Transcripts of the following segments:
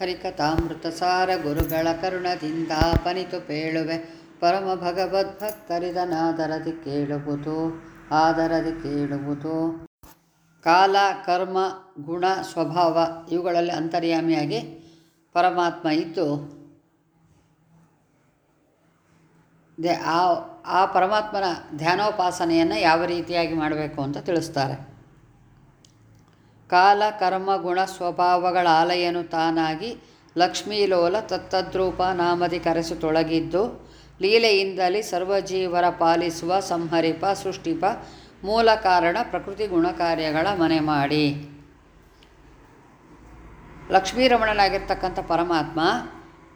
ಹರಿಕಥಾಮೃತಸಾರ ಗುರುಗಳ ಕರುಣದಿಂದ ಪನಿತು ಪೇಳುವೆ. ಪರಮ ಭಗವದ್ಭಕ್ತರಿದನಾದರದಿ ಕೇಳುವುದು, ಆದರದಿ ಕೇಳುವುದು. ಕಾಲ, ಕರ್ಮ, ಗುಣ, ಸ್ವಭಾವ ಇವುಗಳಲ್ಲಿ ಅಂತರ್ಯಾಮಿಯಾಗಿ ಪರಮಾತ್ಮ ಇದ್ದು, ದೇ ಆ ಆ ಪರಮಾತ್ಮನ ಧ್ಯಾನೋಪಾಸನೆಯನ್ನು ಯಾವ ರೀತಿಯಾಗಿ ಮಾಡಬೇಕು ಅಂತ ತಿಳಿಸ್ತಾರೆ. ಕಾಲ, ಕರ್ಮ, ಗುಣ, ಸ್ವಭಾವಗಳ ಆಲಯನು ತಾನಾಗಿ ಲಕ್ಷ್ಮೀಲೋಲ ತತ್ತದ್ರೂಪ ನಾಮದಿ ಕರೆಸು ತೊಳಗಿದ್ದು ಲೀಲೆಯಿಂದಲೇ ಸರ್ವಜೀವರ ಪಾಲಿಸುವ ಸಂಹರಿಪ, ಸೃಷ್ಟಿಪ, ಮೂಲ ಕಾರಣ, ಪ್ರಕೃತಿ ಗುಣಕಾರ್ಯಗಳ ಮನೆ ಮಾಡಿ. ಲಕ್ಷ್ಮೀರಮಣನಾಗಿರ್ತಕ್ಕಂಥ ಪರಮಾತ್ಮ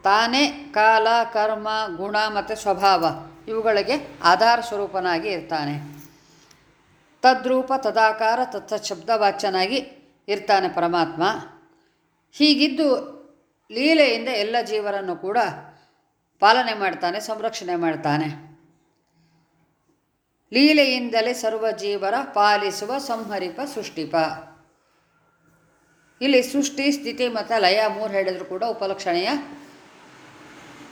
ತಾನೇ ಕಾಲ, ಕರ್ಮ, ಗುಣ ಮತ್ತು ಸ್ವಭಾವ ಇವುಗಳಿಗೆ ಆಧಾರ ಸ್ವರೂಪನಾಗಿ ಇರ್ತಾನೆ. ತದ್ರೂಪ, ತದಾಕಾರ ತತ್ಸಬ್ದ ಶಬ್ದವಾಚ್ಯನಾಗಿ ಇರ್ತಾನೆ ಪರಮಾತ್ಮ. ಹೀಗಿದ್ದು ಲೀಲೆಯಿಂದ ಎಲ್ಲ ಜೀವರನ್ನು ಕೂಡ ಪಾಲನೆ ಮಾಡ್ತಾನೆ, ಸಂರಕ್ಷಣೆ ಮಾಡ್ತಾನೆ. ಲೀಲೆಯಿಂದಲೇ ಸರ್ವ ಜೀವರ ಪಾಲಿಸುವ ಸಂಹರಿಪ ಸೃಷ್ಟಿಪ. ಇಲ್ಲಿ ಸೃಷ್ಟಿ, ಸ್ಥಿತಿ ಮತ್ತು ಲಯ ಮೂರು ಹೇಳಿದ್ರು ಕೂಡ ಉಪಲಕ್ಷಣೆಯ.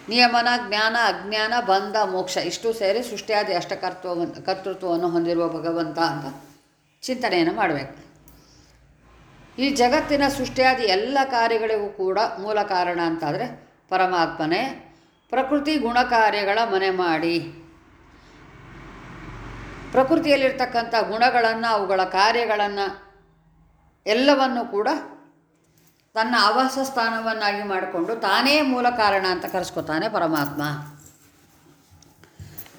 ನಿಯಮನ, ಜ್ಞಾನ, ಅಜ್ಞಾನ, ಬಂಧ, ಮೋಕ್ಷ ಇಷ್ಟು ಸೇರಿ ಸೃಷ್ಟಿಯಾದಿ ಅಷ್ಟಕರ್ತೃತ್ವವನ್ನು ಕರ್ತೃತ್ವವನ್ನು ಹೊಂದಿರುವ ಭಗವಂತ ಅಂತ ಚಿಂತನೆಯನ್ನು ಮಾಡಬೇಕು. ಈ ಜಗತ್ತಿನ ಸೃಷ್ಟಿಯಾದ ಎಲ್ಲ ಕಾರ್ಯಗಳಿಗೂ ಕೂಡ ಮೂಲ ಕಾರಣ ಅಂತಾದರೆ ಪರಮಾತ್ಮನೇ. ಪ್ರಕೃತಿ ಗುಣ ಕಾರ್ಯಗಳ ಮನೆ ಮಾಡಿ. ಪ್ರಕೃತಿಯಲ್ಲಿರ್ತಕ್ಕಂಥ ಗುಣಗಳನ್ನು, ಅವುಗಳ ಕಾರ್ಯಗಳನ್ನು ಎಲ್ಲವನ್ನು ಕೂಡ ತನ್ನ ಆವಾಸ ಸ್ಥಾನವನ್ನಾಗಿ ಮಾಡಿಕೊಂಡು ತಾನೇ ಮೂಲ ಕಾರಣ ಅಂತ ಕರೆಸ್ಕೊತಾನೆ ಪರಮಾತ್ಮ.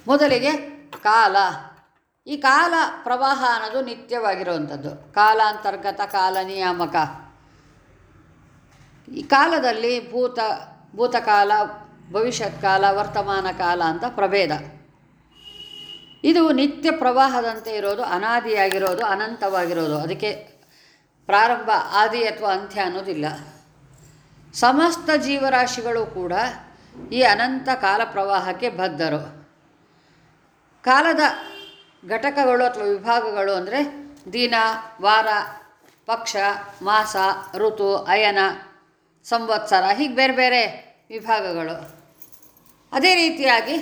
ಮೊದಲಿಗೆ ಕಾಲ. ಈ ಕಾಲ ಪ್ರವಾಹ ಅನ್ನೋದು ನಿತ್ಯವಾಗಿರುವಂಥದ್ದು. ಕಾಲಾಂತರ್ಗತ ಕಾಲ ನಿಯಾಮಕ. ಈ ಕಾಲದಲ್ಲಿ ಭೂತ, ಭೂತಕಾಲ ಭವಿಷ್ಯತ್ ಕಾಲ ವರ್ತಮಾನ ಕಾಲ ಅಂತ ಪ್ರಭೇದ. ಇದು ನಿತ್ಯ ಪ್ರವಾಹದಂತೆ ಇರೋದು, ಅನಾದಿಯಾಗಿರೋದು, ಅನಂತವಾಗಿರೋದು. ಅದಕ್ಕೆ ಪ್ರಾರಂಭ ಆದಿ ಅಥವಾ ಅಂತ್ಯ ಅನ್ನೋದಿಲ್ಲ. ಸಮಸ್ತ ಜೀವರಾಶಿಗಳು ಕೂಡ ಈ ಅನಂತ ಕಾಲ ಪ್ರವಾಹಕ್ಕೆ ಬದ್ಧರು. ಕಾಲದ ಘಟಕಗಳು ಅಥವಾ ವಿಭಾಗಗಳು ಅಂದರೆ ದಿನ, ವಾರ, ಪಕ್ಷ, ಮಾಸ, ಋತು, ಅಯನ, ಸಂವತ್ಸರ, ಹೀಗೆ ಬೇರೆ ಬೇರೆ ವಿಭಾಗಗಳು. ಅದೇ ರೀತಿಯಾಗಿ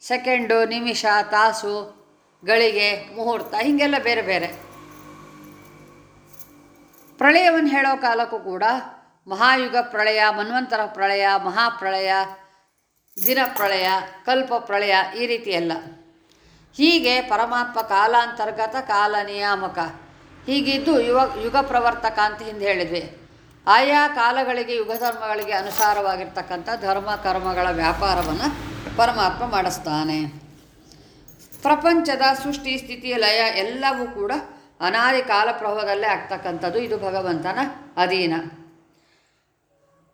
ಸೆಕೆಂಡು, ನಿಮಿಷ, ತಾಸು, ಗಳಿಗೆ, ಮುಹೂರ್ತ, ಹೀಗೆಲ್ಲ ಬೇರೆ ಬೇರೆ. ಪ್ರಳಯವನ್ನು ಹೇಳೋ ಕಾಲಕ್ಕೂ ಕೂಡ ಮಹಾಯುಗ ಪ್ರಳಯ, ಮನ್ವಂತರ ಪ್ರಳಯ, ಮಹಾಪ್ರಳಯ ದಿನ ಪ್ರಳಯ ಕಲ್ಪ ಪ್ರಳಯ ಈ ರೀತಿ ಹೀಗೆ ಪರಮಾತ್ಮ ಕಾಲಾಂತರ್ಗತ ಕಾಲ ನಿಯಾಮಕ. ಹೀಗಿದ್ದು ಯುವ ಯುಗ ಪ್ರವರ್ತಕ ಅಂತ ಹಿಂದೆ ಹೇಳಿದ್ವಿ. ಆಯಾ ಕಾಲಗಳಿಗೆ ಯುಗ ಧರ್ಮಗಳಿಗೆ ಅನುಸಾರವಾಗಿರ್ತಕ್ಕಂಥ ಧರ್ಮ ಕರ್ಮಗಳ ವ್ಯಾಪಾರವನ್ನು ಪರಮಾತ್ಮ ಮಾಡಿಸ್ತಾನೆ. ಪ್ರಪಂಚದ ಸೃಷ್ಟಿ, ಸ್ಥಿತಿ, ಲಯ ಎಲ್ಲವೂ ಕೂಡ ಅನಾದಿ ಕಾಲ ಪ್ರಭಾವದಲ್ಲೇ ಆಗ್ತಕ್ಕಂಥದ್ದು ಇದು ಭಗವಂತನ ಅಧೀನ.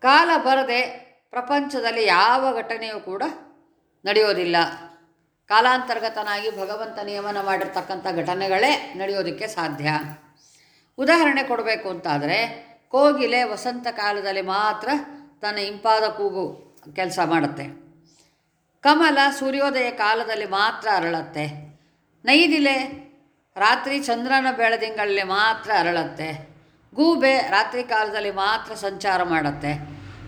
ಕಾಲ ಬರದೆ ಪ್ರಪಂಚದಲ್ಲಿ ಯಾವ ಘಟನೆಯೂ ಕೂಡ ನಡೆಯೋದಿಲ್ಲ. ಕಾಲಾಂತರ್ಗತನಾಗಿ ಭಗವಂತ ನಿಯಮನ ಮಾಡಿರ್ತಕ್ಕಂಥ ಘಟನೆಗಳೇ ನಡೆಯೋದಕ್ಕೆ ಸಾಧ್ಯ. ಉದಾಹರಣೆ ಕೊಡಬೇಕು ಅಂತಾದರೆ, ಕೋಗಿಲೆ ವಸಂತ ಕಾಲದಲ್ಲಿ ಮಾತ್ರ ತನ್ನ ಇಂಪಾದ ಕೂಗು ಕೆಲಸ ಮಾಡುತ್ತೆ. ಕಮಲ ಸೂರ್ಯೋದಯ ಕಾಲದಲ್ಲಿ ಮಾತ್ರ ಅರಳತ್ತೆ. ನೈದಿಲೆ ರಾತ್ರಿ ಚಂದ್ರನ ಬೆಳದಿಂಗಳಲ್ಲಿ ಮಾತ್ರ ಅರಳತ್ತೆ. ಗೂಬೆ ರಾತ್ರಿ ಕಾಲದಲ್ಲಿ ಮಾತ್ರ ಸಂಚಾರ ಮಾಡುತ್ತೆ.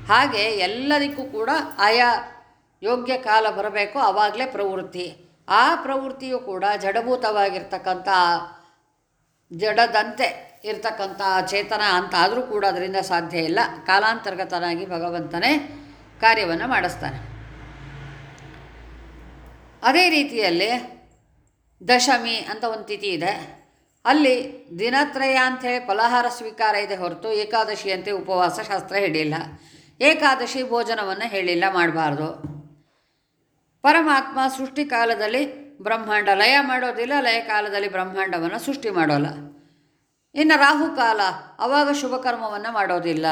ಹಾಗೆ ಎಲ್ಲದಕ್ಕೂ ಕೂಡ ಆಯಾ ಯೋಗ್ಯ ಕಾಲ ಬರಬೇಕು ಆವಾಗಲೇ ಪ್ರವೃತ್ತಿ. ಆ ಪ್ರವೃತ್ತಿಯು ಕೂಡ ಜಡಭೂತವಾಗಿರ್ತಕ್ಕಂಥ, ಜಡದಂತೆ ಇರ್ತಕ್ಕಂಥ ಚೇತನ ಅಂತ ಆದರೂ ಕೂಡ ಅದರಿಂದ ಸಾಧ್ಯ ಇಲ್ಲ. ಕಾಲಾಂತರ್ಗತನಾಗಿ ಭಗವಂತನೇ ಕಾರ್ಯವನ್ನು ಮಾಡಿಸ್ತಾನೆ. ಅದೇ ರೀತಿಯಲ್ಲಿ ದಶಮಿ ಅಂತ ಒಂದು ತಿಥಿ ಇದೆ. ಅಲ್ಲಿ ದಿನತ್ರಯ ಅಂಥೇಳಿ ಫಲಹಾರ ಸ್ವೀಕಾರ ಇದೆ ಹೊರತು ಏಕಾದಶಿಯಂತೆ ಉಪವಾಸ ಶಾಸ್ತ್ರ ಹೇಳಿಲ್ಲ. ಏಕಾದಶಿ ಭೋಜನವನ್ನು ಹೇಳಿಲ್ಲ ಮಾಡಬಾರ್ದು. ಪರಮಾತ್ಮ ಸೃಷ್ಟಿ ಕಾಲದಲ್ಲಿ ಬ್ರಹ್ಮಾಂಡ ಲಯ ಮಾಡೋದಿಲ್ಲ, ಲಯ ಕಾಲದಲ್ಲಿ ಬ್ರಹ್ಮಾಂಡವನ್ನು ಸೃಷ್ಟಿ ಮಾಡೋಲ್ಲ. ಇನ್ನು ರಾಹುಕಾಲ ಅವಾಗ ಶುಭಕರ್ಮವನ್ನು ಮಾಡೋದಿಲ್ಲ.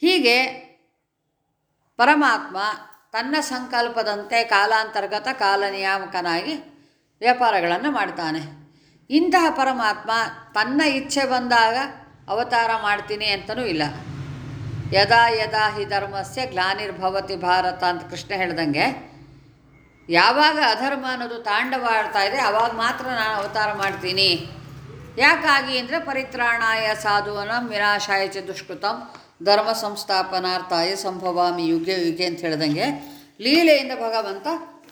ಹೀಗೆ ಪರಮಾತ್ಮ ತನ್ನ ಸಂಕಲ್ಪದಂತೆ ಕಾಲಾಂತರ್ಗತ ಕಾಲ ನಿಯಾಮಕನಾಗಿ ವ್ಯಾಪಾರಗಳನ್ನು ಮಾಡ್ತಾನೆ. ಇಂತಹ ಪರಮಾತ್ಮ ತನ್ನ ಇಚ್ಛೆ ಬಂದಾಗ ಅವತಾರ ಮಾಡ್ತೀನಿ ಅಂತಲೂ ಇಲ್ಲ. ಯದಾ ಯದಾ ಹಿ ಧರ್ಮಸ್ಯ ಗ್ಲಾನಿರ್ಭವತಿ ಭಾರತ ಅಂತ ಕೃಷ್ಣ ಹೇಳ್ದಂಗೆ ಯಾವಾಗ ಅಧರ್ಮ ಅನ್ನೋದು ತಾಂಡವಾಡ್ತಾ ಇದೆ ಆವಾಗ ಮಾತ್ರ ನಾನು ಅವತಾರ ಮಾಡ್ತೀನಿ. ಯಾಕಾಗಿ ಅಂದರೆ ಪರಿತ್ರಾಣಾಯ ಸಾಧುವನ ವಿನಾಶಾಯ ಚ ದುಷ್ಕೃತಂ ಧರ್ಮ ಸಂಸ್ಥಾಪನಾರ್ಥಾಯ ಸಂಭವಾಮಿ ಯುಗೆ ಯುಗೆ ಅಂತ ಹೇಳ್ದಂಗೆ ಲೀಲೆಯಿಂದ ಭಗವಂತ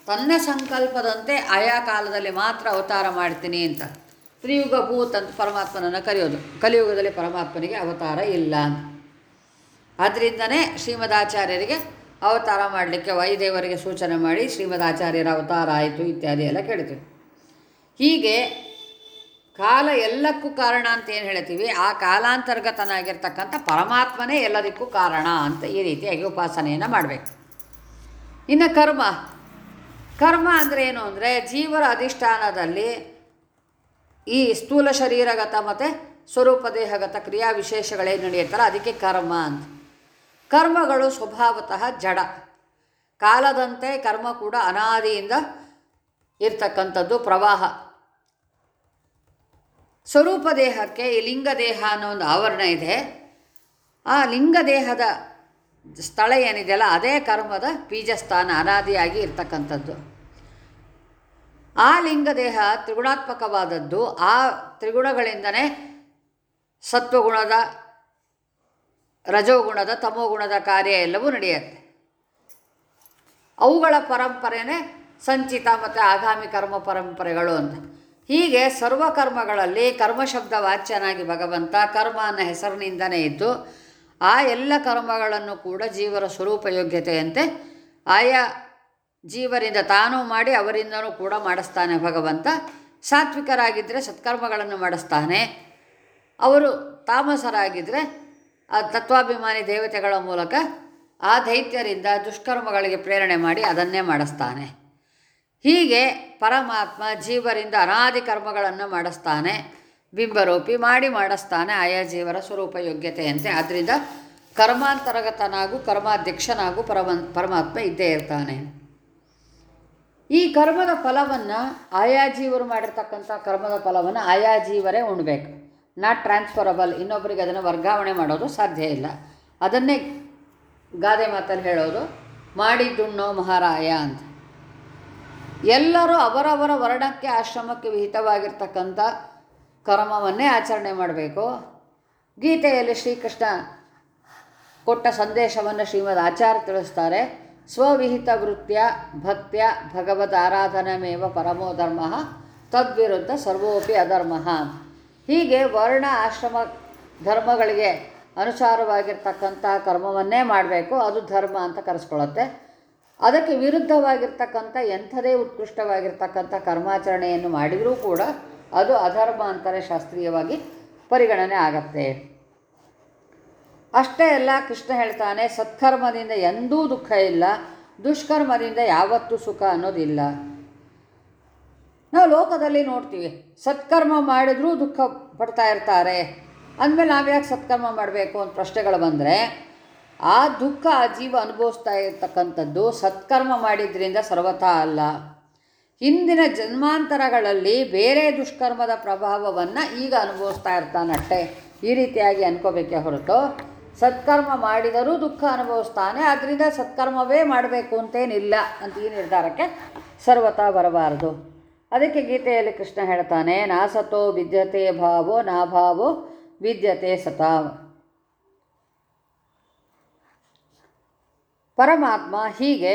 ತನ್ನ ಸಂಕಲ್ಪದಂತೆ ಆಯಾ ಕಾಲದಲ್ಲಿ ಮಾತ್ರ ಅವತಾರ ಮಾಡ್ತೀನಿ ಅಂತ. ತ್ರಿಯುಗ ಭೂತ್ ಅಂತ ಪರಮಾತ್ಮನನ್ನು ಕರೆಯೋದು. ಕಲಿಯುಗದಲ್ಲಿ ಪರಮಾತ್ಮನಿಗೆ ಅವತಾರ ಇಲ್ಲ ಅಂತ. ಆದ್ದರಿಂದನೇ ಶ್ರೀಮದಾಚಾರ್ಯರಿಗೆ ಅವತಾರ ಮಾಡಲಿಕ್ಕೆ ವೈದೇವರಿಗೆ ಸೂಚನೆ ಮಾಡಿ ಶ್ರೀಮದ್ ಆಚಾರ್ಯರ ಅವತಾರ ಆಯಿತು ಇತ್ಯಾದಿ ಎಲ್ಲ ಕೇಳ್ತೀವಿ ಹೀಗೆ ಕಾಲ ಎಲ್ಲಕ್ಕೂ ಕಾರಣ ಅಂತ ಏನು ಹೇಳ್ತೀವಿ? ಆ ಕಾಲಾಂತರ್ಗತನಾಗಿರ್ತಕ್ಕಂಥ ಪರಮಾತ್ಮನೇ ಎಲ್ಲದಕ್ಕೂ ಕಾರಣ ಅಂತ ಈ ರೀತಿಯಾಗಿ ಉಪಾಸನೆಯನ್ನು ಮಾಡಬೇಕು. ಇನ್ನು ಕರ್ಮ. ಕರ್ಮ ಅಂದರೆ ಏನು ಅಂದರೆ ಜೀವರ ಅಧಿಷ್ಠಾನದಲ್ಲಿ ಈ ಸ್ಥೂಲ ಶರೀರಗತ ಮತ್ತು ಸ್ವರೂಪ ದೇಹಗತ ಕ್ರಿಯಾ ವಿಶೇಷಗಳೇನು ನಡೆಯುತ್ತಲ್ಲ, ಅದಕ್ಕೆ ಕರ್ಮ ಅಂತ. ಕರ್ಮಗಳು ಸ್ವಭಾವತಃ ಜಡ. ಕಾಲದಂತೆ ಕರ್ಮ ಕೂಡ ಅನಾದಿಯಿಂದ ಇರ್ತಕ್ಕಂಥದ್ದು ಪ್ರವಾಹ. ಸ್ವರೂಪ ದೇಹಕ್ಕೆ ಈ ಲಿಂಗ ದೇಹ ಅನ್ನೋ ಒಂದು ಆವರಣ ಇದೆ. ಆ ಲಿಂಗ ದೇಹದ ಸ್ಥಳ ಏನಿದೆಯಲ್ಲ, ಅದೇ ಕರ್ಮದ ಬೀಜಸ್ಥಾನ, ಅನಾದಿಯಾಗಿ ಇರ್ತಕ್ಕಂಥದ್ದು. ಆ ಲಿಂಗ ದೇಹ ತ್ರಿಗುಣಾತ್ಮಕವಾದದ್ದು, ಆ ತ್ರಿಗುಣಗಳಿಂದನೇ ಸತ್ವಗುಣದ ರಜೋಗುಣದ, ತಮೋಗುಣದ ಕಾರ್ಯ ಎಲ್ಲವೂ ನಡೆಯುತ್ತೆ. ಅವುಗಳ ಪರಂಪರೆಯೇ ಸಂಚಿತ ಮತ್ತು ಆಗಾಮಿ ಕರ್ಮ ಪರಂಪರೆಗಳು ಅಂತ. ಹೀಗೆ ಸರ್ವಕರ್ಮಗಳಲ್ಲಿ ಕರ್ಮಶಬ್ದ ವಾಚ್ಯನಾಗಿ ಭಗವಂತ ಕರ್ಮ ಅನ್ನೋ ಹೆಸರಿನಿಂದನೇ ಇದ್ದು, ಆ ಎಲ್ಲ ಕರ್ಮಗಳನ್ನು ಕೂಡ ಜೀವರ ಸ್ವರೂಪ ಯೋಗ್ಯತೆಯಂತೆ ಆಯಾ ಜೀವರಿಂದ ತಾನೂ ಮಾಡಿ ಅವರಿಂದನೂ ಕೂಡ ಮಾಡಿಸ್ತಾನೆ ಭಗವಂತ. ಸಾತ್ವಿಕರಾಗಿದ್ದರೆ ಸತ್ಕರ್ಮಗಳನ್ನು ಮಾಡಿಸ್ತಾನೆ. ಅವರು ತಾಮಸರಾಗಿದ್ದರೆ ಆ ತತ್ವಾಭಿಮಾನಿ ದೇವತೆಗಳ ಮೂಲಕ ಆ ದೈತ್ಯರಿಂದ ದುಷ್ಕರ್ಮಗಳಿಗೆ ಪ್ರೇರಣೆ ಮಾಡಿ ಅದನ್ನೇ ಮಾಡಿಸ್ತಾನೆ. ಹೀಗೆ ಪರಮಾತ್ಮ ಜೀವರಿಂದ ಅನಾದಿ ಕರ್ಮಗಳನ್ನು ಮಾಡಿಸ್ತಾನೆ. ಬಿಂಬರೂಪಿ ಮಾಡಿ ಮಾಡಿಸ್ತಾನೆ ಆಯಾ ಜೀವರ ಸ್ವರೂಪ ಯೋಗ್ಯತೆಯಂತೆ. ಆದ್ದರಿಂದ ಕರ್ಮಾಂತರ್ಗತನಾಗೂ ಕರ್ಮಾಧ್ಯಕ್ಷನಾಗೂ ಪರಮ ಪರಮಾತ್ಮ ಇದ್ದೇ ಇರ್ತಾನೆ. ಈ ಕರ್ಮದ ಫಲವನ್ನು ಆಯಾ ಜೀವರು ಮಾಡಿರ್ತಕ್ಕಂಥ ಕರ್ಮದ ಫಲವನ್ನು ಆಯಾ ಜೀವರೇ ಉಣ್ಬೇಕು. ನಾಟ್ ಟ್ರಾನ್ಸ್ಫರಬಲ್ ಇನ್ನೊಬ್ಬರಿಗೆ ಅದನ್ನು ವರ್ಗಾವಣೆ ಮಾಡೋದು ಸಾಧ್ಯ ಇಲ್ಲ. ಅದನ್ನೇ ಗಾದೆ ಮಾತಲ್ಲಿ ಹೇಳೋದು, ಮಾಡಿದ್ದುಣ್ಣೋ ಮಹಾರಾಯ ಅಂತ. ಎಲ್ಲರೂ ಅವರವರ ವರ್ಣಕ್ಕೆ ಆಶ್ರಮಕ್ಕೆ ವಿಹಿತವಾಗಿರ್ತಕ್ಕಂಥ ಕರ್ಮವನ್ನೇ ಆಚರಣೆ ಮಾಡಬೇಕು. ಗೀತೆಯಲ್ಲಿ ಶ್ರೀಕೃಷ್ಣ ಕೊಟ್ಟ ಸಂದೇಶವನ್ನು ಶ್ರೀಮದ್ ಆಚಾರ್ಯ ತಿಳಿಸ್ತಾರೆ. ಸ್ವವಿಹಿತ ವೃತ್ಯ ಭಕ್ತ್ಯ ಭಗವದ್ ಆರಾಧನಮೇವ ಪರಮೋ ಧರ್ಮ, ತದ್ವಿರುದ್ಧ ಸರ್ವೋಪಿ ಅಧರ್ಮ ಹೀಗೆ ವರ್ಣ ಆಶ್ರಮ ಧರ್ಮಗಳಿಗೆ ಅನುಸಾರವಾಗಿರ್ತಕ್ಕಂಥ ಕರ್ಮವನ್ನೇ ಮಾಡಬೇಕು. ಅದು ಧರ್ಮ ಅಂತ ಕರೆಸ್ಕೊಳ್ಳುತ್ತೆ. ಅದಕ್ಕೆ ವಿರುದ್ಧವಾಗಿರ್ತಕ್ಕಂಥ ಎಂಥದೇ ಉತ್ಕೃಷ್ಟವಾಗಿರ್ತಕ್ಕಂಥ ಕರ್ಮಾಚರಣೆಯನ್ನು ಮಾಡಿದರೂ ಕೂಡ ಅದು ಅಧರ್ಮ ಅಂತಲೇ ಶಾಸ್ತ್ರೀಯವಾಗಿ ಪರಿಗಣನೆ ಆಗತ್ತೆ. ಅಷ್ಟೇ ಅಲ್ಲ, ಕೃಷ್ಣ ಹೇಳ್ತಾನೆ, ಸತ್ಕರ್ಮದಿಂದ ಎಂದೂ ದುಃಖ ಇಲ್ಲ, ದುಷ್ಕರ್ಮದಿಂದ ಯಾವತ್ತೂ ಸುಖ ಅನ್ನೋದಿಲ್ಲ. ನಾವು ಲೋಕದಲ್ಲಿ ನೋಡ್ತೀವಿ. ಸತ್ಕರ್ಮ ಮಾಡಿದ್ರೂ ದುಃಖ ಪಡ್ತಾ ಇರ್ತಾರೆ. ಅಂದಮೇಲೆ ನಾವ್ಯಾಕೆ ಸತ್ಕರ್ಮ ಮಾಡಬೇಕು ಅಂತ ಪ್ರಶ್ನೆಗಳು ಬಂದರೆ, ಆ ದುಃಖ, ಆ ಜೀವ ಅನುಭವಿಸ್ತಾ ಇರ್ತಕ್ಕಂಥದ್ದು ಸತ್ಕರ್ಮ ಮಾಡಿದ್ರಿಂದ ಸರ್ವಥಾ ಅಲ್ಲ. ಹಿಂದಿನ ಜನ್ಮಾಂತರಗಳಲ್ಲಿ ಬೇರೆ ದುಷ್ಕರ್ಮದ ಪ್ರಭಾವವನ್ನು ಈಗ ಅನುಭವಿಸ್ತಾ ಇರ್ತಾನಟ್ಟೆ ಈ ರೀತಿಯಾಗಿ ಅನ್ಕೋಬೇಕೆ ಹೊರತು, ಸತ್ಕರ್ಮ ಮಾಡಿದರೂ ದುಃಖ ಅನುಭವಿಸ್ತಾನೆ ಆದ್ದರಿಂದ ಸತ್ಕರ್ಮವೇ ಮಾಡಬೇಕು ಅಂತೇನಿಲ್ಲ ಅಂತ ಈ ನಿರ್ಧಾರಕ್ಕೆ ಸರ್ವತಾ ಬರಬಾರದು. ಅದಕ್ಕೆ ಗೀತೆಯಲ್ಲಿ ಕೃಷ್ಣ ಹೇಳ್ತಾನೆ, ನಾ ಸತೋ ವಿದ್ಯತೆ ಭಾವೋ, ನಾ ಭಾವೋ ವಿದ್ಯತೆ ಸತಾವ ಪರಮಾತ್ಮ ಹೀಗೆ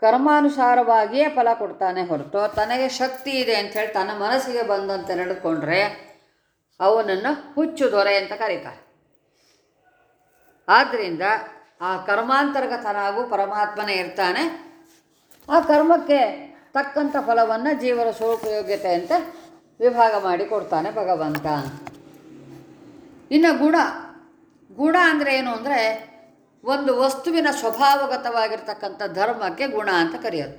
ಕರ್ಮಾನುಸಾರವಾಗಿಯೇ ಫಲ ಕೊಡ್ತಾನೆ ಹೊರತು ತನಗೆ ಶಕ್ತಿ ಇದೆ ಅಂಥೇಳಿ ತನ್ನ ಮನಸ್ಸಿಗೆ ಬಂದಂತೆ ನಡೆದುಕೊಂಡ್ರೆ ಅವನನ್ನು ಹುಚ್ಚು ದೊರೆ ಅಂತ ಕರೀತಾರೆ. ಆದ್ದರಿಂದ ಆ ಕರ್ಮಾಂತರ್ಗತನಾಗೂ ಪರಮಾತ್ಮನೇ ಇರ್ತಾನೆ. ಆ ಕರ್ಮಕ್ಕೆ ತಕ್ಕಂಥ ಫಲವನ್ನು ಜೀವನ ಸ್ವರೂಪಯೋಗ್ಯತೆಯಂತೆ ವಿಭಾಗ ಮಾಡಿ ಕೊಡ್ತಾನೆ ಭಗವಂತ. ಇನ್ನು ಗುಣ ಗುಣ ಅಂದರೆ ಏನು ಅಂದರೆ ಒಂದು ವಸ್ತುವಿನ ಸ್ವಭಾವಗತವಾಗಿರ್ತಕ್ಕಂಥ ಧರ್ಮಕ್ಕೆ ಗುಣ ಅಂತ ಕರೆಯೋದು.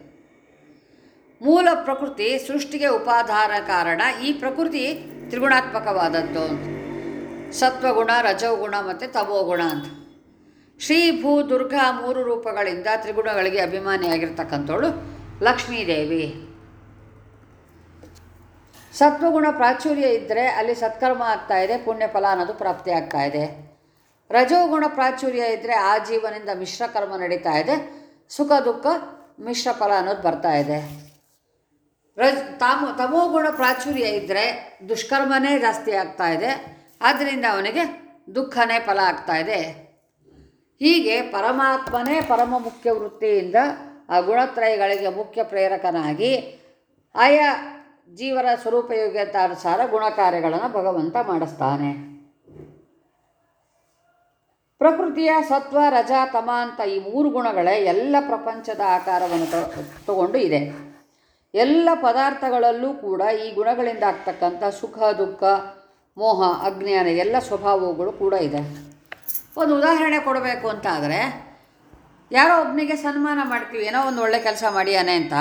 ಮೂಲ ಪ್ರಕೃತಿ ಸೃಷ್ಟಿಗೆ ಉಪಾಧಾರ ಕಾರಣ ಈ ಪ್ರಕೃತಿ ತ್ರಿಗುಣಾತ್ಮಕವಾದದ್ದು ಅಂತ. ಸತ್ವಗುಣ, ರಜೋಗುಣ ಮತ್ತು ತಮೋಗುಣ ಅಂತ. ಶ್ರೀ ಭೂ ದುರ್ಗಾ ಮೂರು ರೂಪಗಳಿಂದ ತ್ರಿಗುಣಗಳಿಗೆ ಅಭಿಮಾನಿಯಾಗಿರ್ತಕ್ಕಂಥವಳು ಲಕ್ಷ್ಮೀದೇವಿ ಸತ್ವಗುಣ ಪ್ರಾಚುರ್ಯ ಇದ್ದರೆ ಅಲ್ಲಿ ಸತ್ಕರ್ಮ ಆಗ್ತಾ ಇದೆ, ಪುಣ್ಯ ಫಲ ಅನ್ನೋದು ಪ್ರಾಪ್ತಿ ಆಗ್ತಾ ಇದೆ. ರಜೋಗುಣ ಪ್ರಾಚುರ್ಯ ಇದ್ದರೆ ಆ ಜೀವನದಿಂದ ಮಿಶ್ರ ಕರ್ಮ ನಡೀತಾ ಇದೆ, ಸುಖ ದುಃಖ ಮಿಶ್ರ ಫಲ ಅನ್ನೋದು ಬರ್ತಾ ಇದೆ. ರಜ್, ತಾಮ, ತಮೋಗುಣ ಪ್ರಾಚುರ್ಯ ಇದ್ದರೆ ದುಷ್ಕರ್ಮನೇ ಜಾಸ್ತಿ ಆಗ್ತಾ ಇದೆ ಆದ್ದರಿಂದ ಅವನಿಗೆ ದುಃಖನೇ ಫಲ ಆಗ್ತಾ ಇದೆ. ಹೀಗೆ ಪರಮಾತ್ಮನೇ ಪರಮ ಮುಖ್ಯ ವೃತ್ತಿಯಿಂದ ಆ ಗುಣತ್ರಯಗಳಿಗೆ ಮುಖ್ಯ ಪ್ರೇರಕನಾಗಿ ಆಯಾ ಜೀವರ ಸ್ವರೂಪಯೋಗ್ಯತಾನುಸಾರ ಗುಣಕಾರ್ಯಗಳನ್ನು ಭಗವಂತ ಮಾಡಿಸ್ತಾನೆ. ಪ್ರಕೃತಿಯ ಸತ್ವ, ರಜ, ತಮ ಅಂತ ಈ ಮೂರು ಗುಣಗಳೇ ಎಲ್ಲ ಪ್ರಪಂಚದ ಆಕಾರವನ್ನು ತಗೊಂಡು ಇದೆ. ಎಲ್ಲ ಪದಾರ್ಥಗಳಲ್ಲೂ ಕೂಡ ಈ ಗುಣಗಳಿಂದ ಆಗ್ತಕ್ಕಂಥ ಸುಖ, ದುಃಖ, ಮೋಹ, ಅಜ್ಞಾನ ಎಲ್ಲ ಸ್ವಭಾವಗಳು ಕೂಡ ಇದೆ. ಒಂದು ಉದಾಹರಣೆ ಕೊಡಬೇಕು ಅಂತ ಆದರೆ ಯಾರೋ ಒಬ್ಬನಿಗೆ ಸನ್ಮಾನ ಮಾಡ್ತೀವಿ, ಏನೋ ಒಂದು ಒಳ್ಳೆ ಕೆಲಸ ಮಾಡಿಯಾನೆ ಅಂತ,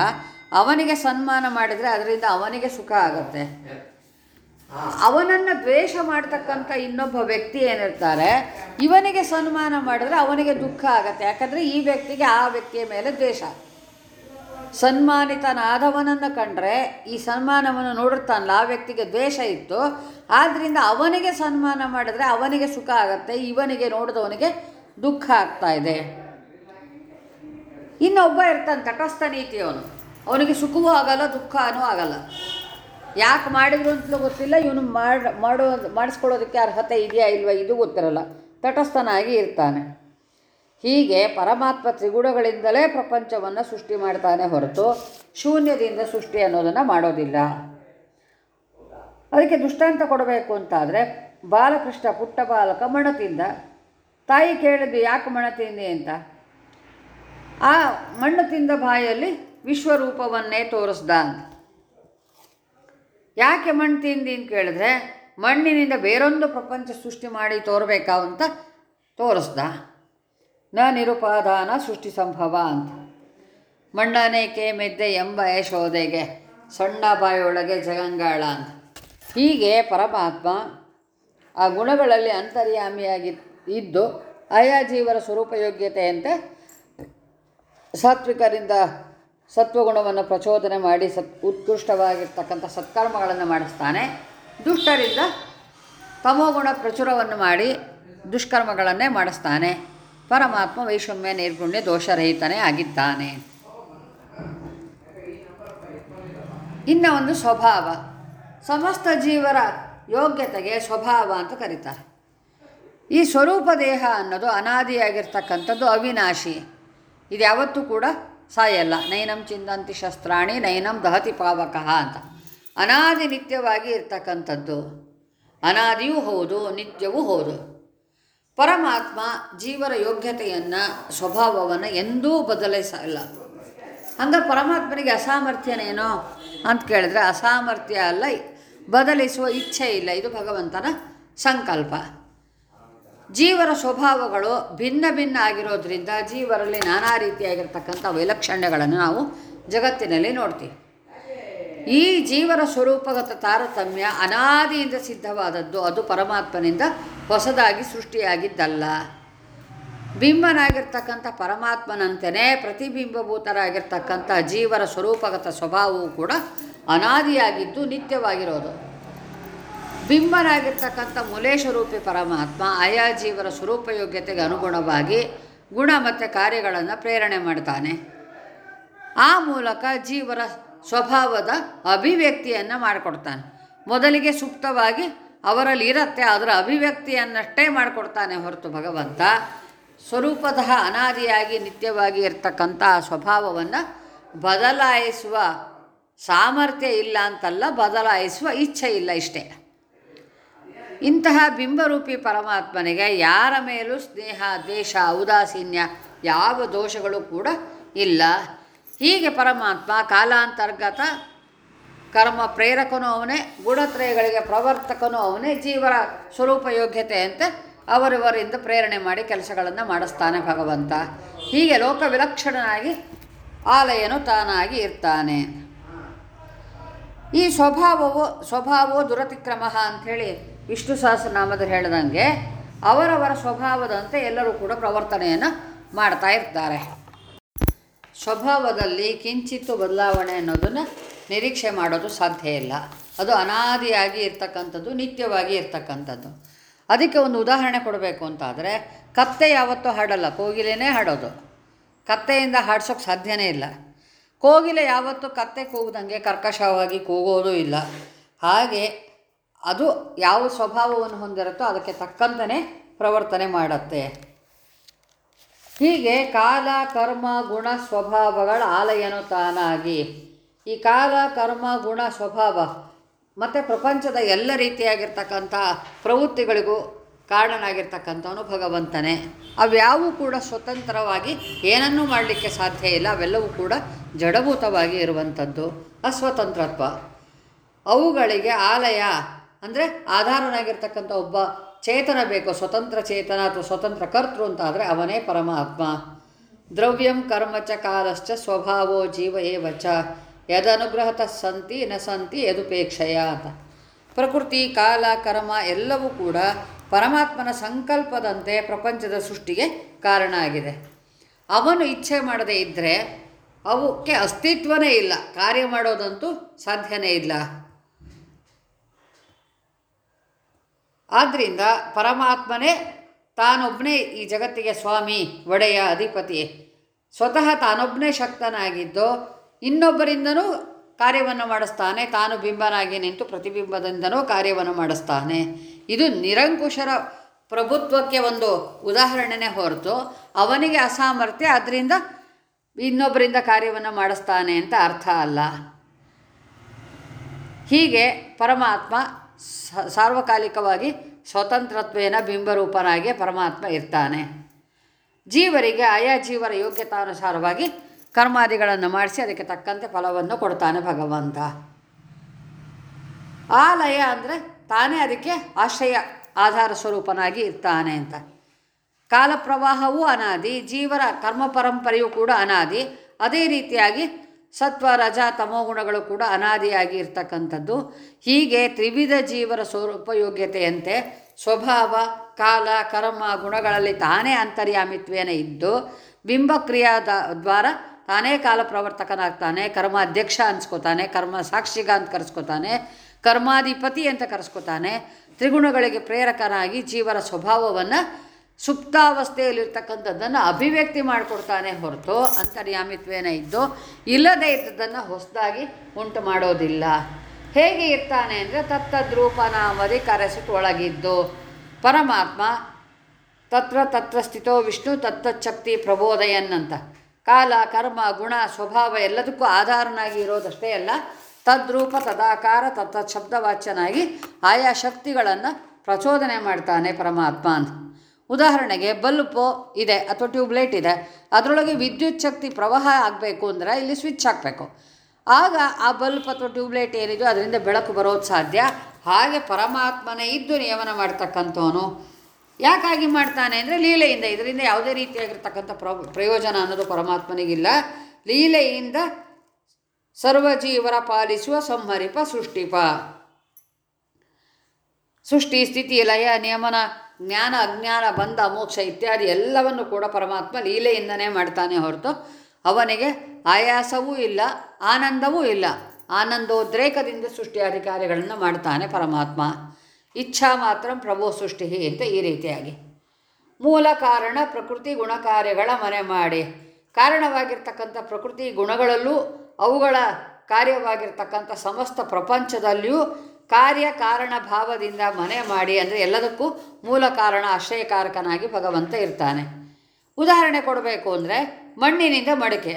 ಅವನಿಗೆ ಸನ್ಮಾನ ಮಾಡಿದರೆ ಅದರಿಂದ ಅವನಿಗೆ ಸುಖ ಆಗುತ್ತೆ. ಅವನನ್ನು ದ್ವೇಷ ಮಾಡ್ತಕ್ಕಂಥ ಇನ್ನೊಬ್ಬ ವ್ಯಕ್ತಿ ಏನಿರ್ತಾರೆ, ಇವನಿಗೆ ಸನ್ಮಾನ ಮಾಡಿದ್ರೆ ಅವನಿಗೆ ದುಃಖ ಆಗತ್ತೆ. ಯಾಕಂದರೆ ಈ ವ್ಯಕ್ತಿಗೆ ಆ ವ್ಯಕ್ತಿಯ ಮೇಲೆ ದ್ವೇಷ. ಸನ್ಮಾನಿತನಾದವನನ್ನು ಕಂಡ್ರೆ ಈ ಸನ್ಮಾನವನ್ನು ನೋಡಿರ್ತಾನಲ್ಲ, ಆ ವ್ಯಕ್ತಿಗೆ ದ್ವೇಷ ಇತ್ತು ಆದ್ದರಿಂದ ಅವನಿಗೆ ಸನ್ಮಾನ ಮಾಡಿದ್ರೆ ಅವನಿಗೆ ಸುಖ ಆಗತ್ತೆ, ಇವನಿಗೆ ನೋಡಿದವನಿಗೆ ದುಃಖ ಆಗ್ತಾ ಇದೆ. ಇನ್ನೊಬ್ಬ ಇರ್ತಾನೆ ತಟಸ್ಥ ನೀತಿಯವನು ಅವನಿಗೆ ಸುಖವೂ ಆಗಲ್ಲ, ದುಃಖನೂ ಆಗಲ್ಲ. ಯಾಕೆ ಮಾಡಿದ್ರು ಅಂತಲೂ ಗೊತ್ತಿಲ್ಲ, ಇವನು ಮಾಡಿ, ಮಾಡೋ, ಮಾಡಿಸ್ಕೊಳ್ಳೋದಕ್ಕೆ ಅರ್ಹತೆ ಇದೆಯಾ ಇಲ್ವಾ ಇದು ಗೊತ್ತಿರಲ್ಲ. ತಟಸ್ಥನಾಗಿ ಇರ್ತಾನೆ. ಹೀಗೆ ಪರಮಾತ್ಮ ತ್ರಿಗುಣಗಳಿಂದಲೇ ಪ್ರಪಂಚವನ್ನು ಸೃಷ್ಟಿ ಮಾಡ್ತಾನೆ ಹೊರತು ಶೂನ್ಯದಿಂದ ಸೃಷ್ಟಿ ಅನ್ನೋದನ್ನು ಮಾಡೋದಿಲ್ಲ. ಅದಕ್ಕೆ ದುಷ್ಟಾಂತ ಕೊಡಬೇಕು ಅಂತಾದರೆ, ಬಾಲಕೃಷ್ಣ ಪುಟ್ಟ ಬಾಲಕ ಮಣತಿಂದ. ತಾಯಿ ಕೇಳಿದ್ದು ಯಾಕೆ ಮಣತಿಂದೆ ತಿಂದೆ ಅಂತ? ಆ ಮಣ್ಣು ತಿಂದ ಬಾಯಲ್ಲಿ ವಿಶ್ವರೂಪವನ್ನೇ ತೋರಿಸ್ದ ಅಂತ ಯಾಕೆ ಮಣ್ಣು ತಿಂದಿ ಅಂತ ಕೇಳಿದ್ರೆ, ಮಣ್ಣಿನಿಂದ ಬೇರೊಂದು ಪ್ರಪಂಚ ಸೃಷ್ಟಿ ಮಾಡಿ ತೋರಬೇಕಾ ಅಂತ ತೋರಿಸ್ದ. ನ ನಿರುಪಾದಾನ ಸೃಷ್ಟಿ ಸಂಭವ ಅಂತ. ಮಣ್ಣನೇಕೆ ಮೆದ್ದೆ ಎಂಬ ಯಶೋದೆಗೆ ಸಣ್ಣ ಬಾಯೊಳಗೆ ಜಗಂಗಾಳ ಅಂತ. ಹೀಗೆ ಪರಮಾತ್ಮ ಆ ಗುಣಗಳಲ್ಲಿ ಅಂತರ್ಯಾಮಿಯಾಗಿ ಇದ್ದು, ಆಯಾ ಜೀವರ ಸ್ವರೂಪಯೋಗ್ಯತೆಯಂತೆ ಸಾತ್ವಿಕರಿಂದ ಸತ್ವಗುಣವನ್ನು ಪ್ರಚೋದನೆ ಮಾಡಿ ಸತ್ ಉತ್ಕೃಷ್ಟವಾಗಿರ್ತಕ್ಕಂಥ ಸತ್ಕರ್ಮಗಳನ್ನು ಮಾಡಿಸ್ತಾನೆ. ದುಷ್ಟರಿಂದ ತಮೋಗುಣ ಪ್ರಚುರವನ್ನು ಮಾಡಿ ದುಷ್ಕರ್ಮಗಳನ್ನೇ ಮಾಡಿಸ್ತಾನೆ. ಪರಮಾತ್ಮ ವೈಷಮ್ಯ ನಿರ್ಗುಣ್ಯ ದೋಷರಹಿತನೇ ಆಗಿದ್ದಾನೆ. ಇನ್ನ ಒಂದು ಸ್ವಭಾವ. ಸಮಸ್ತ ಜೀವರ ಯೋಗ್ಯತೆಗೆ ಸ್ವಭಾವ ಅಂತ ಕರೀತಾರೆ. ಈ ಸ್ವರೂಪ ದೇಹ ಅನ್ನೋದು ಅನಾದಿಯಾಗಿರ್ತಕ್ಕಂಥದ್ದು ಅವಿನಾಶಿ. ಇದು ಯಾವತ್ತೂ ಕೂಡ ಸಾಯಲ್ಲ. ನೈನಂ ಚಿಂದಂತಿ ಶಸ್ತ್ರಾಣಿ, ನೈನಂ ದಹತಿ ಪಾವಕಃ ಅಂತ. ಅನಾದಿ ನಿತ್ಯವಾಗಿ ಇರ್ತಕ್ಕಂಥದ್ದು. ಅನಾದಿಯೂ ಹೌದು, ನಿತ್ಯವೂ ಹೌದು. ಪರಮಾತ್ಮ ಜೀವರ ಯೋಗ್ಯತೆಯನ್ನು, ಸ್ವಭಾವವನ್ನು ಎಂದೂ ಬದಲಿಸಲ್ಲ ಹಂಗಾರೆ ಪರಮಾತ್ಮನಿಗೆ ಅಸಾಮರ್ಥ್ಯನೇನೋ ಅಂತ ಕೇಳಿದ್ರೆ ಅಸಾಮರ್ಥ್ಯ ಅಲ್ಲ, ಬದಲಿಸುವ ಇಚ್ಛೆ ಇಲ್ಲ. ಇದು ಭಗವಂತನ ಸಂಕಲ್ಪ. ಜೀವರ ಸ್ವಭಾವಗಳು ಭಿನ್ನ ಭಿನ್ನ ಆಗಿರೋದ್ರಿಂದ ಜೀವರಲ್ಲಿ ನಾನಾ ರೀತಿಯಾಗಿರ್ತಕ್ಕಂಥ ವೈಲಕ್ಷಣ್ಯಗಳನ್ನು ನಾವು ಜಗತ್ತಿನಲ್ಲಿ ನೋಡ್ತೀವಿ. ಈ ಜೀವರ ಸ್ವರೂಪಗತ ತಾರತಮ್ಯ ಅನಾದಿಯಿಂದ ಸಿದ್ಧವಾದದ್ದು ಅದು ಪರಮಾತ್ಮನಿಂದ ಹೊಸದಾಗಿ ಸೃಷ್ಟಿಯಾಗಿದ್ದಲ್ಲ. ಬಿಂಬನಾಗಿರ್ತಕ್ಕಂಥ ಪರಮಾತ್ಮನಂತೆಯೇ ಪ್ರತಿಬಿಂಬಭೂತರಾಗಿರ್ತಕ್ಕಂಥ ಜೀವರ ಸ್ವರೂಪಗತ ಸ್ವಭಾವವು ಕೂಡ ಅನಾದಿಯಾಗಿದ್ದು ನಿತ್ಯವಾಗಿರೋದು. ಬಿಂಬನಾಗಿರ್ತಕ್ಕಂಥ ಮೂಲೇಶರೂಪಿ ಪರಮಾತ್ಮ ಆಯಾ ಜೀವರ ಸ್ವರೂಪ ಯೋಗ್ಯತೆಗೆ ಅನುಗುಣವಾಗಿ ಗುಣ ಮತ್ತು ಕಾರ್ಯಗಳನ್ನು ಪ್ರೇರಣೆ ಮಾಡ್ತಾನೆ. ಆ ಮೂಲಕ ಜೀವರ ಸ್ವಭಾವದ ಅಭಿವ್ಯಕ್ತಿಯನ್ನು ಮಾಡಿಕೊಡ್ತಾನೆ. ಮೊದಲಿಗೆ ಸುಪ್ತವಾಗಿ ಅವರಲ್ಲಿ ಇರತ್ತೆ ಅದರ ಅಭಿವ್ಯಕ್ತಿಯನ್ನಷ್ಟೇ ಮಾಡಿಕೊಡ್ತಾನೆ ಹೊರತು ಭಗವಂತ. ಸ್ವರೂಪದ ಅನಾದಿಯಾಗಿ ನಿತ್ಯವಾಗಿ ಇರ್ತಕ್ಕಂಥ ಸ್ವಭಾವವನ್ನು ಬದಲಾಯಿಸುವ ಸಾಮರ್ಥ್ಯ ಇಲ್ಲ ಅಂತಲ್ಲ, ಬದಲಾಯಿಸುವ ಇಚ್ಛೆ ಇಲ್ಲ ಇಷ್ಟೇ. ಇಂತಹ ಬಿಂಬರೂಪಿ ಪರಮಾತ್ಮನಿಗೆ ಯಾರ ಮೇಲೂ ಸ್ನೇಹ, ದ್ವೇಷ, ಔದಾಸೀನ್ಯ ಯಾವ ದೋಷಗಳು ಕೂಡ ಇಲ್ಲ. ಹೀಗೆ ಪರಮಾತ್ಮ ಕಾಲಾಂತರ್ಗತ ಕರ್ಮ ಪ್ರೇರಕನೂ ಅವನೇ, ಗುಣತ್ರಯಗಳಿಗೆ ಪ್ರವರ್ತಕನೂ ಅವನೇ, ಜೀವರ ಸ್ವರೂಪ ಯೋಗ್ಯತೆಯಂತೆ ಅವರಿವರಿಂದ ಪ್ರೇರಣೆ ಮಾಡಿ ಕೆಲಸಗಳನ್ನು ಮಾಡಿಸ್ತಾನೆ ಭಗವಂತ. ಹೀಗೆ ಲೋಕ ವಿಲಕ್ಷಣನಾಗಿ ಆಲಯನು ತಾನಾಗಿ ಇರ್ತಾನೆ. ಈ ಸ್ವಭಾವವು ಸ್ವಭಾವವು ದುರತಿಕ್ರಮ ಅಂಥೇಳಿ ವಿಷ್ಣು ಸಹಸ್ರನಾಮದಲ್ಲಿ ಹೇಳಿದಂಗೆ ಅವರವರ ಸ್ವಭಾವದಂತೆ ಎಲ್ಲರೂ ಕೂಡ ಪ್ರವರ್ತನೆಯನ್ನು ಮಾಡ್ತಾ ಇರ್ತಾರೆ. ಸ್ವಭಾವದಲ್ಲಿ ಕಿಂಚಿತ್ತು ಬದಲಾವಣೆ ಅನ್ನೋದನ್ನು ನಿರೀಕ್ಷೆ ಮಾಡೋದು ಸಾಧ್ಯ ಇಲ್ಲ. ಅದು ಅನಾದಿಯಾಗಿ ಇರ್ತಕ್ಕಂಥದ್ದು, ನಿತ್ಯವಾಗಿ ಇರ್ತಕ್ಕಂಥದ್ದು. ಅದಕ್ಕೆ ಒಂದು ಉದಾಹರಣೆ ಕೊಡಬೇಕು ಅಂತಾದರೆ, ಕತ್ತೆ ಯಾವತ್ತೂ ಹಾಡಲ್ಲ, ಕೋಗಿಲೆನೇ ಹಾಡೋದು. ಕತ್ತೆಯಿಂದ ಹಾಡ್ಸೋಕ್ಕೆ ಸಾಧ್ಯನೇ ಇಲ್ಲ. ಕೋಗಿಲೆ ಯಾವತ್ತೂ ಕತ್ತೆ ಕೂಗ್ದಂಗೆ ಕರ್ಕಶವಾಗಿ ಕೂಗೋದು ಇಲ್ಲ. ಹಾಗೆ ಅದು ಯಾವ ಸ್ವಭಾವವನ್ನು ಹೊಂದಿರುತ್ತೋ ಅದಕ್ಕೆ ತಕ್ಕಂತನೇ ಪ್ರವರ್ತನೆ ಮಾಡುತ್ತೆ. ಹೀಗೆ ಕಾಲ, ಕರ್ಮ, ಗುಣ ಸ್ವಭಾವಗಳ ಆಲಯನು ತಾನಾಗಿ. ಈ ಕಾಲ, ಕರ್ಮ, ಗುಣ ಸ್ವಭಾವ ಮತ್ತು ಪ್ರಪಂಚದ ಎಲ್ಲ ರೀತಿಯಾಗಿರ್ತಕ್ಕಂಥ ಪ್ರವೃತ್ತಿಗಳಿಗೂ ಕಾರಣನಾಗಿರ್ತಕ್ಕಂಥವನು ಭಗವಂತನೇ. ಅವ್ಯಾವೂ ಕೂಡ ಸ್ವತಂತ್ರವಾಗಿ ಏನನ್ನೂ ಮಾಡಲಿಕ್ಕೆ ಸಾಧ್ಯ ಇಲ್ಲ, ಅವೆಲ್ಲವೂ ಕೂಡ ಜಡಭೂತವಾಗಿ ಇರುವಂಥದ್ದು, ಅಸ್ವತಂತ್ರತ್ವ. ಅವುಗಳಿಗೆ ಆಲಯ ಅಂದರೆ ಆಧಾರನಾಗಿರ್ತಕ್ಕಂಥ ಒಬ್ಬ ಚೇತನ ಬೇಕು, ಸ್ವತಂತ್ರ ಚೇತನ ಅಥವಾ ಸ್ವತಂತ್ರ ಕರ್ತೃ ಅಂತ ಆದರೆ ಅವನೇ ಪರಮಾತ್ಮ. ದ್ರವ್ಯಂ ಕರ್ಮ ಚ ಕಾಲಶ್ಚ ಸ್ವಭಾವೋ ಜೀವ ಏ ವಚ ಯದನುಗ್ರಹತ ಸಂತಿ ನ ಸಂತಿ ಯದುಪೇಕ್ಷಯ ಅಂತ. ಪ್ರಕೃತಿ, ಕಾಲ, ಕರ್ಮ ಎಲ್ಲವೂ ಕೂಡ ಪರಮಾತ್ಮನ ಸಂಕಲ್ಪದಂತೆ ಪ್ರಪಂಚದ ಸೃಷ್ಟಿಗೆ ಕಾರಣ ಆಗಿದೆ. ಅವನು ಇಚ್ಛೆ ಮಾಡದೇ ಇದ್ದರೆ ಅವಕ್ಕೆ ಅಸ್ತಿತ್ವನೇ ಇಲ್ಲ, ಕಾರ್ಯ ಮಾಡೋದಂತೂ ಸಾಧ್ಯನೇ ಇಲ್ಲ. ಆದ್ದರಿಂದ ಪರಮಾತ್ಮನೇ ತಾನೊಬ್ಬನೇ ಈ ಜಗತ್ತಿಗೆ ಸ್ವಾಮಿ, ಒಡೆಯ ಅಧಿಪತಿ ಸ್ವತಃ ತಾನೊಬ್ಬನೇ ಶಕ್ತನಾಗಿದ್ದು ಇನ್ನೊಬ್ಬರಿಂದನೂ ಕಾರ್ಯವನ್ನು ಮಾಡಿಸ್ತಾನೆ, ತಾನು ಬಿಂಬನಾಗಿ ನಿಂತು ಪ್ರತಿಬಿಂಬದಿಂದನೂ ಕಾರ್ಯವನ್ನು ಮಾಡಿಸ್ತಾನೆ. ಇದು ನಿರಂಕುಶರ ಪ್ರಭುತ್ವಕ್ಕೆ ಒಂದು ಉದಾಹರಣೆನೇ ಹೊರತು ಅವನಿಗೆ ಅಸಾಮರ್ಥ್ಯ ಅದರಿಂದ ಇನ್ನೊಬ್ಬರಿಂದ ಕಾರ್ಯವನ್ನು ಮಾಡಿಸ್ತಾನೆ ಅಂತ ಅರ್ಥ ಅಲ್ಲ. ಹೀಗೆ ಪರಮಾತ್ಮ ಸಾರ್ವಕಾಲಿಕವಾಗಿ ಸ್ವತಂತ್ರತ್ವೇನ ಬಿಂಬರೂಪನಾಗಿ ಪರಮಾತ್ಮ ಇರ್ತಾನೆ. ಜೀವರಿಗೆ ಆಯಾ ಜೀವರ ಯೋಗ್ಯತಾನುಸಾರವಾಗಿ ಕರ್ಮಾದಿಗಳನ್ನು ಮಾಡಿಸಿ ಅದಕ್ಕೆ ತಕ್ಕಂತೆ ಫಲವನ್ನು ಕೊಡ್ತಾನೆ ಭಗವಂತ. ಆಲಯ ಅಂದರೆ ತಾನೇ ಅದಕ್ಕೆ ಆಶ್ರಯ, ಆಧಾರ ಸ್ವರೂಪನಾಗಿ ಇರ್ತಾನೆ ಅಂತ. ಕಾಲಪ್ರವಾಹವೂ ಅನಾದಿ, ಜೀವರ ಕರ್ಮ ಪರಂಪರೆಯೂ ಕೂಡ ಅನಾದಿ, ಅದೇ ರೀತಿಯಾಗಿ ಸತ್ವ, ರಜ ತಮೋಗುಣಗಳು ಕೂಡ ಅನಾದಿಯಾಗಿ ಇರ್ತಕ್ಕಂಥದ್ದು. ಹೀಗೆ ತ್ರಿವಿಧ ಜೀವರ ಸ್ವರೂಪಯೋಗ್ಯತೆಯಂತೆ ಸ್ವಭಾವ, ಕಾಲ, ಕರ್ಮ ಗುಣಗಳಲ್ಲಿ ತಾನೇ ಅಂತರ್ಯಾಮಿತ್ವೇನ ಇದ್ದು ಬಿಂಬಕ್ರಿಯಾದ ದ್ವಾರ ತಾನೇ ಕಾಲ ಪ್ರವರ್ತಕನಾಗ್ತಾನೆ, ಕರ್ಮ ಅಧ್ಯಕ್ಷ ಅನ್ಸ್ಕೋತಾನೆ, ಕರ್ಮ ಸಾಕ್ಷಿಗ ಅಂತ ಕರೆಸ್ಕೋತಾನೆ, ಕರ್ಮಾಧಿಪತಿ ಅಂತ ಕರೆಸ್ಕೋತಾನೆ, ತ್ರಿಗುಣಗಳಿಗೆ ಪ್ರೇರಕನಾಗಿ ಜೀವರ ಸ್ವಭಾವವನ್ನು ಸುಪ್ತಾವಸ್ಥೆಯಲ್ಲಿರ್ತಕ್ಕಂಥದ್ದನ್ನು ಅಭಿವ್ಯಕ್ತಿ ಮಾಡಿಕೊಡ್ತಾನೆ ಹೊರತು ಅಂತರ್ಯಾಮಿತ್ವೇನ ಇದ್ದು ಇಲ್ಲದೇ ಇದ್ದದನ್ನು ಹೊಸದಾಗಿ ಉಂಟು ಮಾಡೋದಿಲ್ಲ. ಹೇಗೆ ಇರ್ತಾನೆ ಅಂದರೆ ತತ್ತದ್ರೂಪನಾಮದಿ ಕರೆಸಿಟ್ಟೊಳಗಿದ್ದು ಪರಮಾತ್ಮ ತತ್ರ ತತ್ರ ಸ್ಥಿತೋ ವಿಷ್ಣು ತತ್ತಚ್ಛಕ್ತಿ ಪ್ರಬೋಧಯನ್ನಂತ ಕಾಲ, ಕರ್ಮ, ಗುಣ, ಸ್ವಭಾವ ಎಲ್ಲದಕ್ಕೂ ಆಧಾರನಾಗಿ ಇರೋದಷ್ಟೇ ಅಲ್ಲ, ತದ್ರೂಪ, ತದಾಕಾರ ತತ್ತ ಶಬ್ದವಾಚ್ಯನಾಗಿ ಆಯಾ ಶಕ್ತಿಗಳನ್ನು ಪ್ರಚೋದನೆ ಮಾಡ್ತಾನೆ ಪರಮಾತ್ಮ ಅಂತ. ಉದಾಹರಣೆಗೆ ಬಲ್ಪು ಇದೆ ಅಥವಾ ಟ್ಯೂಬ್ಲೈಟ್ ಇದೆ, ಅದರೊಳಗೆ ವಿದ್ಯುತ್ ಶಕ್ತಿ ಪ್ರವಾಹ ಆಗಬೇಕು ಅಂದರೆ ಇಲ್ಲಿ ಸ್ವಿಚ್ ಹಾಕಬೇಕು. ಆಗ ಆ ಬಲ್ಪ್ ಅಥವಾ ಟ್ಯೂಬ್ಲೈಟ್ ಏನಿದೆಯೋ ಅದರಿಂದ ಬೆಳಕು ಬರೋದು ಸಾಧ್ಯ. ಹಾಗೆ ಪರಮಾತ್ಮನೇ ಇದ್ದು ನಿಯಮನ ಮಾಡ್ತಕ್ಕಂಥವನು. ಯಾಕಾಗಿ ಮಾಡ್ತಾನೆ ಅಂದರೆ ಲೀಲೆಯಿಂದ, ಇದರಿಂದ ಯಾವುದೇ ರೀತಿಯಾಗಿರ್ತಕ್ಕಂಥ ಪ್ರ, ಪ್ರಯೋಜನ ಅನ್ನೋದು ಪರಮಾತ್ಮನಿಗಿಲ್ಲ. ಲೀಲೆಯಿಂದ ಸರ್ವಜೀವರ ಪಾಲಿಸುವ ಸಂಹರಿಪ ಸೃಷ್ಟಿಪ. ಸೃಷ್ಟಿ ಸ್ಥಿತಿ ಲಯ ನಿಯಮನ ಜ್ಞಾನ, ಅಜ್ಞಾನ, ಬಂಧ, ಮೋಕ್ಷ ಇತ್ಯಾದಿ ಎಲ್ಲವನ್ನು ಕೂಡ ಪರಮಾತ್ಮ ಲೀಲೆಯಿಂದನೇ ಮಾಡ್ತಾನೆ ಹೊರತು ಅವನಿಗೆ ಆಯಾಸವೂ ಇಲ್ಲ, ಆನಂದವೂ ಇಲ್ಲ. ಆನಂದೋದ್ರೇಕದಿಂದ ಸೃಷ್ಟಿ ಕಾರ್ಯಗಳನ್ನು ಮಾಡ್ತಾನೆ ಪರಮಾತ್ಮ. ಇಚ್ಛಾ ಮಾತ್ರ ಪ್ರಭೋ ಸೃಷ್ಟಿ ಅಂತ ಈ ರೀತಿಯಾಗಿ. ಮೂಲ ಕಾರಣ ಪ್ರಕೃತಿ ಗುಣ ಕಾರ್ಯಗಳ ಮನೆ ಮಾಡಿ. ಕಾರಣವಾಗಿರ್ತಕ್ಕಂಥ ಪ್ರಕೃತಿ ಗುಣಗಳಲ್ಲೂ ಅವುಗಳ ಕಾರ್ಯವಾಗಿರ್ತಕ್ಕಂಥ ಸಮಸ್ತ ಪ್ರಪಂಚದಲ್ಲಿಯೂ ಕಾರ್ಯ ಕಾರಣ ಭಾವದಿಂದ ಮನೆ ಮಾಡಿ ಅಂದರೆ ಎಲ್ಲದಕ್ಕೂ ಮೂಲ ಕಾರಣ ಆಶ್ರಯಕಾರಕನಾಗಿ ಭಗವಂತ ಇರ್ತಾನೆ. ಉದಾಹರಣೆ ಕೊಡಬೇಕು ಅಂದರೆ ಮಣ್ಣಿನಿಂದ ಮಡಿಕೆ.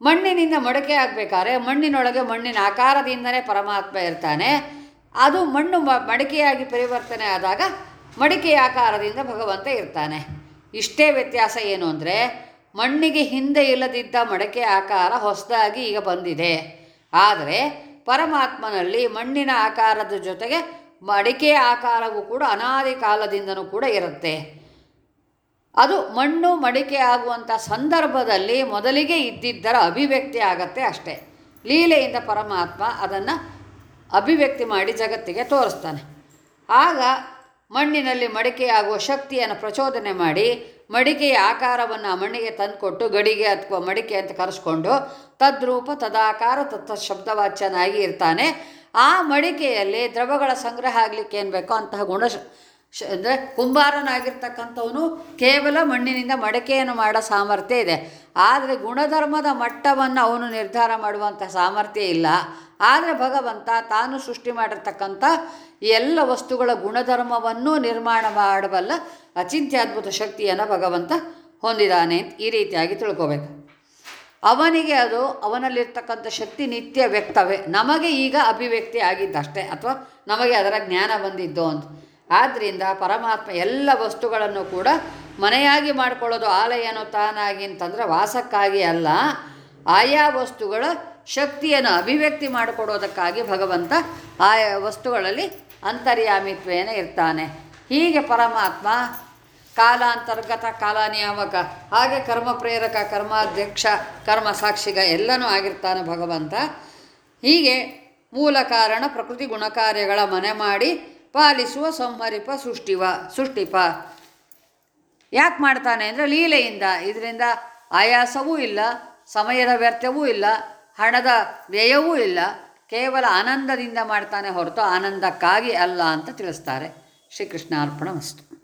ಮಣ್ಣಿನಿಂದ ಮಡಿಕೆ ಆಗಬೇಕಾದ್ರೆ ಮಣ್ಣಿನೊಳಗೆ ಮಣ್ಣಿನ ಆಕಾರದಿಂದಲೇ ಪರಮಾತ್ಮ ಇರ್ತಾನೆ. ಅದು ಮಣ್ಣು ಮಡಿಕೆಯಾಗಿ ಪರಿವರ್ತನೆ ಆದಾಗ ಮಡಿಕೆಯ ಆಕಾರದಿಂದ ಭಗವಂತ ಇರ್ತಾನೆ. ಇಷ್ಟೇ ವ್ಯತ್ಯಾಸ ಏನು ಅಂದರೆ ಮಣ್ಣಿಗೆ ಹಿಂದೆ ಇಲ್ಲದಿದ್ದ ಮಡಕೆ ಆಕಾರ ಹೊಸದಾಗಿ ಈಗ ಬಂದಿದೆ. ಆದರೆ ಪರಮಾತ್ಮನಲ್ಲಿ ಮಣ್ಣಿನ ಆಕಾರದ ಜೊತೆಗೆ ಮಡಿಕೆ ಆಕಾರವೂ ಕೂಡ ಅನಾದಿ ಕಾಲದಿಂದನೂ ಕೂಡ ಇರುತ್ತೆ. ಅದು ಮಣ್ಣು ಮಡಿಕೆ ಆಗುವಂಥ ಸಂದರ್ಭದಲ್ಲಿ ಮೊದಲಿಗೆ ಇದ್ದಿದ್ದರ ಅಭಿವ್ಯಕ್ತಿ ಆಗತ್ತೆ ಅಷ್ಟೇ. ಲೀಲೆಯಿಂದ ಪರಮಾತ್ಮ ಅದನ್ನು ಅಭಿವ್ಯಕ್ತಿ ಮಾಡಿ ಜಗತ್ತಿಗೆ ತೋರಿಸ್ತಾನೆ. ಆಗ ಮಣ್ಣಿನಲ್ಲಿ ಮಡಿಕೆಯಾಗುವ ಶಕ್ತಿಯನ್ನು ಪ್ರಚೋದನೆ ಮಾಡಿ ಮಡಿಕೆಯ ಆಕಾರವನ್ನು ಆ ಮಣ್ಣಿಗೆ ತಂದುಕೊಟ್ಟು ಗಡಿಗೆ ಅಥವಾ ಮಡಿಕೆ ಅಂತ ಕರೆಸ್ಕೊಂಡು ತದ್ರೂಪ ತದಾಕಾರ ತತ್ತ ಶಬ್ದವಾಚ್ಯನಾಗಿ ಇರ್ತಾನೆ. ಆ ಮಡಿಕೆಯಲ್ಲಿ ದ್ರವಗಳ ಸಂಗ್ರಹ ಆಗಲಿಕ್ಕೆ ಏನು ಬೇಕೋ ಅಂತಹ ಗುಣ ಶ, ಅಂದರೆ ಕುಂಬಾರನಾಗಿರ್ತಕ್ಕಂಥವನು ಕೇವಲ ಮಣ್ಣಿನಿಂದ ಮಡಕೆಯನ್ನು ಮಾಡೋ ಸಾಮರ್ಥ್ಯ ಇದೆ. ಆದರೆ ಗುಣಧರ್ಮದ ಮಟ್ಟವನ್ನು ಅವನು ನಿರ್ಧಾರ ಮಾಡುವಂಥ ಸಾಮರ್ಥ್ಯ ಇಲ್ಲ. ಆದರೆ ಭಗವಂತ ತಾನು ಸೃಷ್ಟಿ ಮಾಡಿರ್ತಕ್ಕಂಥ ಎಲ್ಲ ವಸ್ತುಗಳ ಗುಣಧರ್ಮವನ್ನು ನಿರ್ಮಾಣ ಮಾಡಬಲ್ಲ ಅಚಿಂತ್ಯದ್ಭುತ ಶಕ್ತಿಯನ್ನು ಭಗವಂತ ಹೊಂದಿದ್ದಾನೆ ಅಂತ ಈ ರೀತಿಯಾಗಿ ತಿಳ್ಕೋಬೇಕು. ಅವನಿಗೆ ಅದು ಅವನಲ್ಲಿರ್ತಕ್ಕಂಥ ಶಕ್ತಿ ನಿತ್ಯ ವ್ಯಕ್ತವೇ. ನಮಗೆ ಈಗ ಅಭಿವ್ಯಕ್ತಿ ಆಗಿದ್ದಷ್ಟೇ, ಅಥವಾ ನಮಗೆ ಅದರ ಜ್ಞಾನ ಬಂದಿದ್ದು ಅಂತ. ಆದ್ದರಿಂದ ಪರಮಾತ್ಮ ಎಲ್ಲ ವಸ್ತುಗಳನ್ನು ಕೂಡ ಮನೆಯಾಗಿ ಮಾಡಿಕೊಳ್ಳೋದು ಆಲಯನು ತಾನಾಗಿ ಅಂತಂದರೆ ವಾಸಕ್ಕಾಗಿ ಅಲ್ಲ, ಆಯಾ ವಸ್ತುಗಳ ಶಕ್ತಿಯನ್ನು ಅಭಿವ್ಯಕ್ತಿ ಮಾಡಿಕೊಡೋದಕ್ಕಾಗಿ ಭಗವಂತ ಆಯಾ ವಸ್ತುಗಳಲ್ಲಿ ಅಂತರ್ಯಾಮಿತ್ವೇನ ಇರ್ತಾನೆ. ಹೀಗೆ ಪರಮಾತ್ಮ ಕಾಲಾಂತರ್ಗತ ಕಾಲ ನಿಯಾಮಕ ಹಾಗೆ ಕರ್ಮ ಪ್ರೇರಕ ಕರ್ಮಾಧ್ಯಕ್ಷ, ಕರ್ಮ ಸಾಕ್ಷಿಗ ಎಲ್ಲನೂ ಆಗಿರ್ತಾನೆ ಭಗವಂತ. ಹೀಗೆ ಮೂಲ ಕಾರಣ ಪ್ರಕೃತಿ ಗುಣಕಾರ್ಯಗಳ ಮನೆ ಮಾಡಿ ಪಾಲಿಸುವ ಸಂಹರಿಪ ಸೃಷ್ಟಿವ, ಸೃಷ್ಟಿಪ. ಯಾಕೆ ಮಾಡ್ತಾನೆ ಅಂದರೆ ಲೀಲೆಯಿಂದ, ಇದರಿಂದ ಆಯಾಸವೂ ಇಲ್ಲ, ಸಮಯದ ವ್ಯರ್ಥವೂ ಇಲ್ಲ, ಹಣದ ವ್ಯಯವೂ ಇಲ್ಲ, ಕೇವಲ ಆನಂದದಿಂದ ಮಾಡ್ತಾನೆ ಹೊರತು ಆನಂದಕ್ಕಾಗಿ ಅಲ್ಲ ಅಂತ ತಿಳಿಸ್ತಾರೆ ಶ್ರೀಕೃಷ್ಣ ಅರ್ಪಣ ವಸ್ತು.